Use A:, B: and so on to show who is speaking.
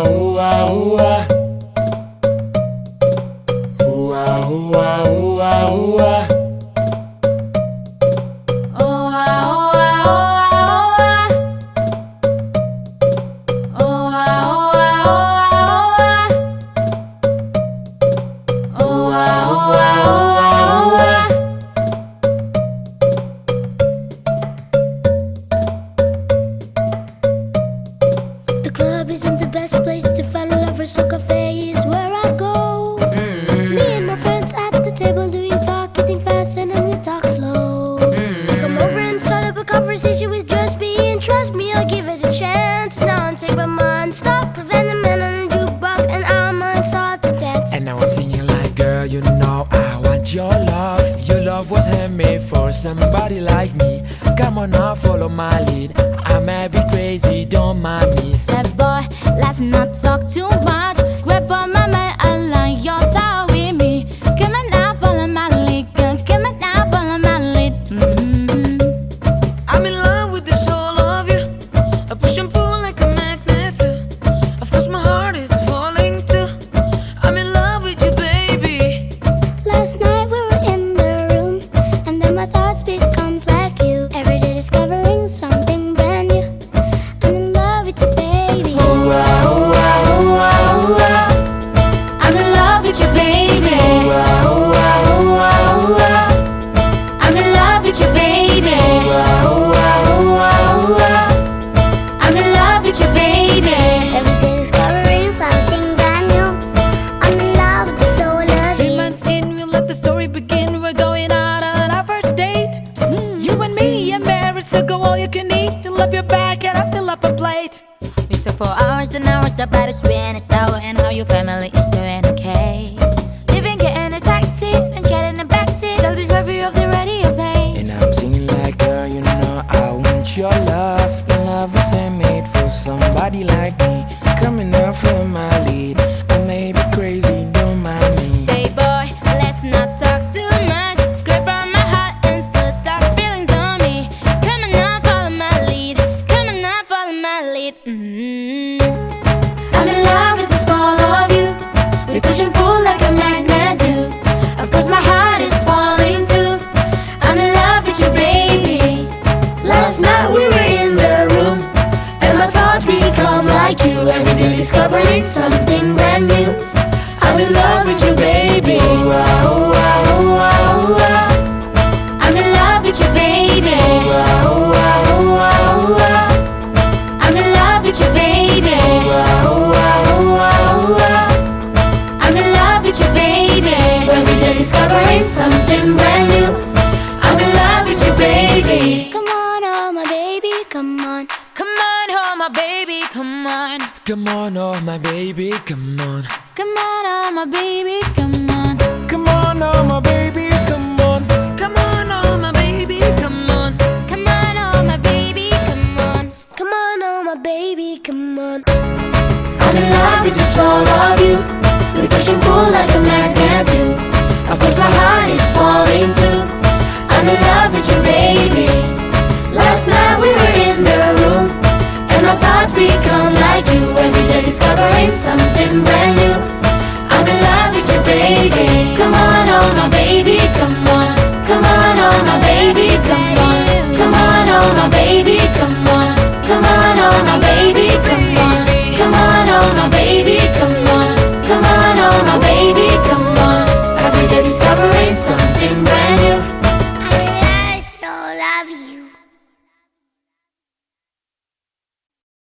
A: ah, ooh, ah, ah.
B: The chance. Now I'm take my mind, stop preventing men and jukebox, and I'm a start to dance.
A: And now I'm singing like, girl, you know I want your love. Your love was handmade for somebody like me. Come on now, follow my lead. I may be crazy, don't mind me.
C: Said boy, let's not talk too much.
D: So
C: for hours and hours about it's been it's And how your family is doing okay? Even getting a taxi and getting the backseat. Of the review of the radio play.
A: And I'm singing like girl you know I want your love. The love is made for somebody like me. Coming up from my
B: discovering something. Come on, oh my baby, come on.
C: Come on, oh my baby, come on.
A: Come on, oh my baby.
B: oh my baby, come on. Come on, oh my baby, come on. Come on, oh my baby, come on. Every day discovering something brand new.